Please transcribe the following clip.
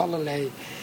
allerlei